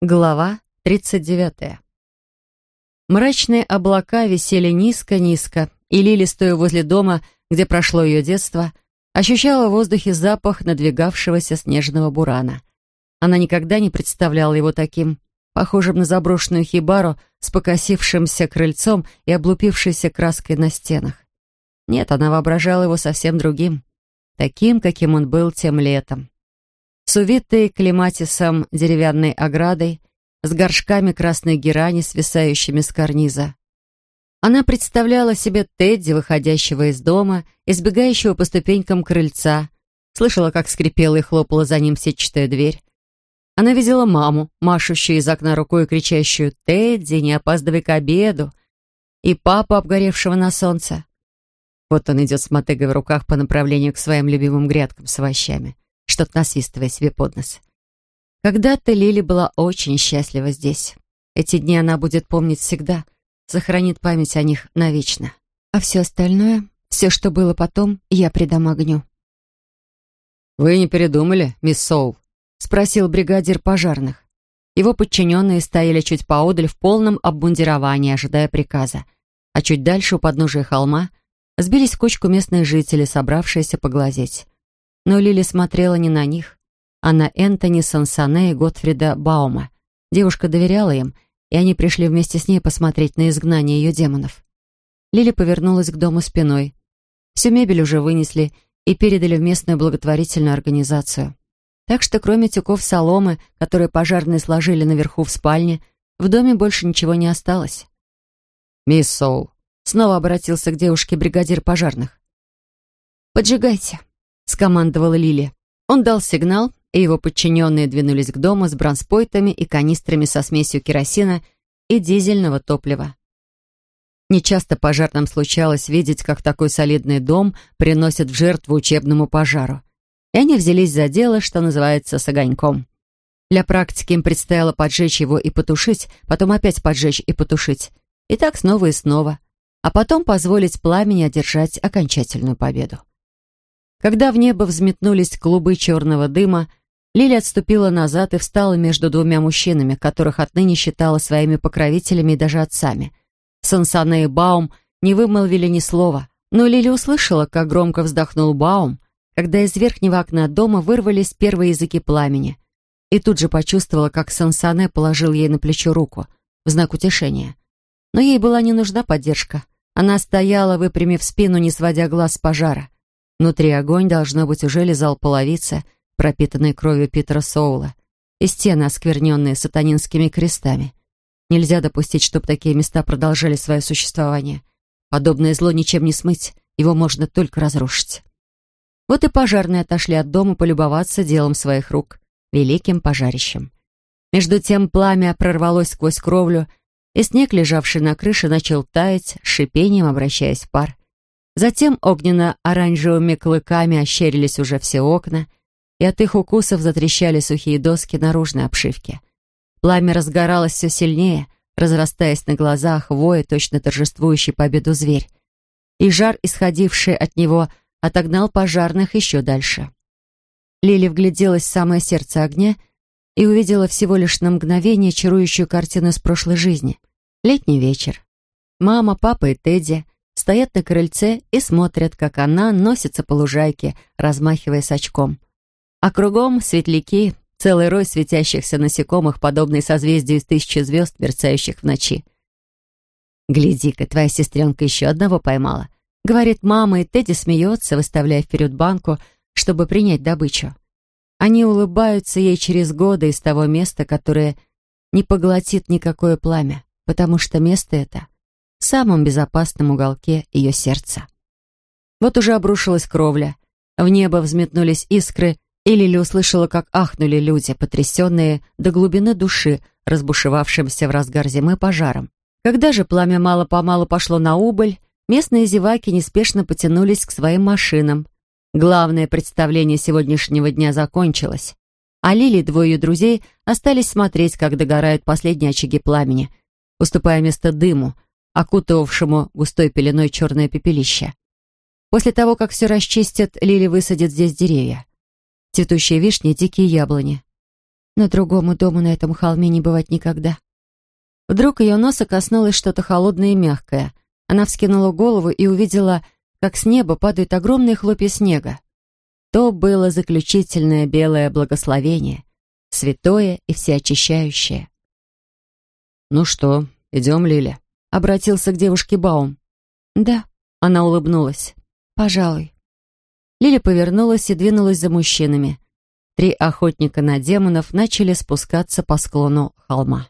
Глава 39. Мрачные облака висели низко-низко, и Лили, стоя возле дома, где прошло ее детство, ощущала в воздухе запах надвигавшегося снежного бурана. Она никогда не представляла его таким, похожим на заброшенную хибару с покосившимся крыльцом и облупившейся краской на стенах. Нет, она воображала его совсем другим, таким, каким он был тем летом с увитой клематисом деревянной оградой, с горшками красной герани, свисающими с карниза. Она представляла себе Тедди, выходящего из дома, избегающего по ступенькам крыльца, слышала, как скрипела и хлопала за ним сетчатая дверь. Она видела маму, машущую из окна рукой и кричащую «Тедди, не опаздывай к обеду!» и папу, обгоревшего на солнце. Вот он идет с мотыгой в руках по направлению к своим любимым грядкам с овощами что-то насвистывая себе под нос. Когда-то Лили была очень счастлива здесь. Эти дни она будет помнить всегда, сохранит память о них навечно. А все остальное, все, что было потом, я предам огню. «Вы не передумали, мисс Соул?» — спросил бригадир пожарных. Его подчиненные стояли чуть поодаль в полном обмундировании, ожидая приказа. А чуть дальше, у подножия холма, сбились в кучку местные жители, собравшиеся поглазеть. Но Лили смотрела не на них, а на Энтони Сансане и Готфрида Баума. Девушка доверяла им, и они пришли вместе с ней посмотреть на изгнание ее демонов. Лили повернулась к дому спиной. Всю мебель уже вынесли и передали в местную благотворительную организацию. Так что кроме тюков соломы, которые пожарные сложили наверху в спальне, в доме больше ничего не осталось. «Мисс Соул», — снова обратился к девушке бригадир пожарных. «Поджигайте», скомандовала Лили. Он дал сигнал, и его подчиненные двинулись к дому с бронспойтами и канистрами со смесью керосина и дизельного топлива. Нечасто пожарным случалось видеть, как такой солидный дом приносит в жертву учебному пожару. И они взялись за дело, что называется, с огоньком. Для практики им предстояло поджечь его и потушить, потом опять поджечь и потушить. И так снова и снова. А потом позволить пламени одержать окончательную победу. Когда в небо взметнулись клубы черного дыма, Лили отступила назад и встала между двумя мужчинами, которых отныне считала своими покровителями и даже отцами. Сансане и Баум не вымолвили ни слова, но Лили услышала, как громко вздохнул Баум, когда из верхнего окна дома вырвались первые языки пламени, и тут же почувствовала, как Сансане положил ей на плечо руку в знак утешения. Но ей была не нужна поддержка. Она стояла, выпрямив спину, не сводя глаз с пожара. Внутри огонь, должно быть, уже лизал половица, пропитанной кровью Питера Соула, и стены, оскверненные сатанинскими крестами. Нельзя допустить, чтобы такие места продолжали свое существование. Подобное зло ничем не смыть, его можно только разрушить. Вот и пожарные отошли от дома полюбоваться делом своих рук, великим пожарищем. Между тем пламя прорвалось сквозь кровлю, и снег, лежавший на крыше, начал таять, шипением обращаясь в пар. Затем огненно-оранжевыми клыками ощерились уже все окна, и от их укусов затрещали сухие доски наружной обшивки. Пламя разгоралось все сильнее, разрастаясь на глазах, воя точно торжествующий победу зверь. И жар, исходивший от него, отогнал пожарных еще дальше. Лили вгляделась в самое сердце огня и увидела всего лишь на мгновение чарующую картину из прошлой жизни. Летний вечер. Мама, папа и Тедди — стоят на крыльце и смотрят, как она носится по лужайке, размахивая с очком. А кругом светляки, целый рой светящихся насекомых, подобный созвездию из тысячи звезд, мерцающих в ночи. «Гляди-ка, твоя сестренка еще одного поймала», — говорит мама, и Тедди смеется, выставляя вперед банку, чтобы принять добычу. Они улыбаются ей через годы из того места, которое не поглотит никакое пламя, потому что место это — в самом безопасном уголке ее сердца. Вот уже обрушилась кровля, в небо взметнулись искры, и Лили услышала, как ахнули люди, потрясенные до глубины души, разбушевавшимся в разгар зимы пожаром. Когда же пламя мало-помалу пошло на убыль, местные зеваки неспешно потянулись к своим машинам. Главное представление сегодняшнего дня закончилось, а Лили и двое ее друзей остались смотреть, как догорают последние очаги пламени, уступая место дыму, окутывавшему густой пеленой черное пепелище. После того, как все расчистят, Лили высадит здесь деревья. Цветущие вишни, дикие яблони. но другому дому на этом холме не бывать никогда. Вдруг ее носа коснулось что-то холодное и мягкое. Она вскинула голову и увидела, как с неба падают огромные хлопья снега. То было заключительное белое благословение, святое и всеочищающее. «Ну что, идем, Лиля?» — обратился к девушке Баум. «Да», — она улыбнулась. «Пожалуй». Лиля повернулась и двинулась за мужчинами. Три охотника на демонов начали спускаться по склону холма.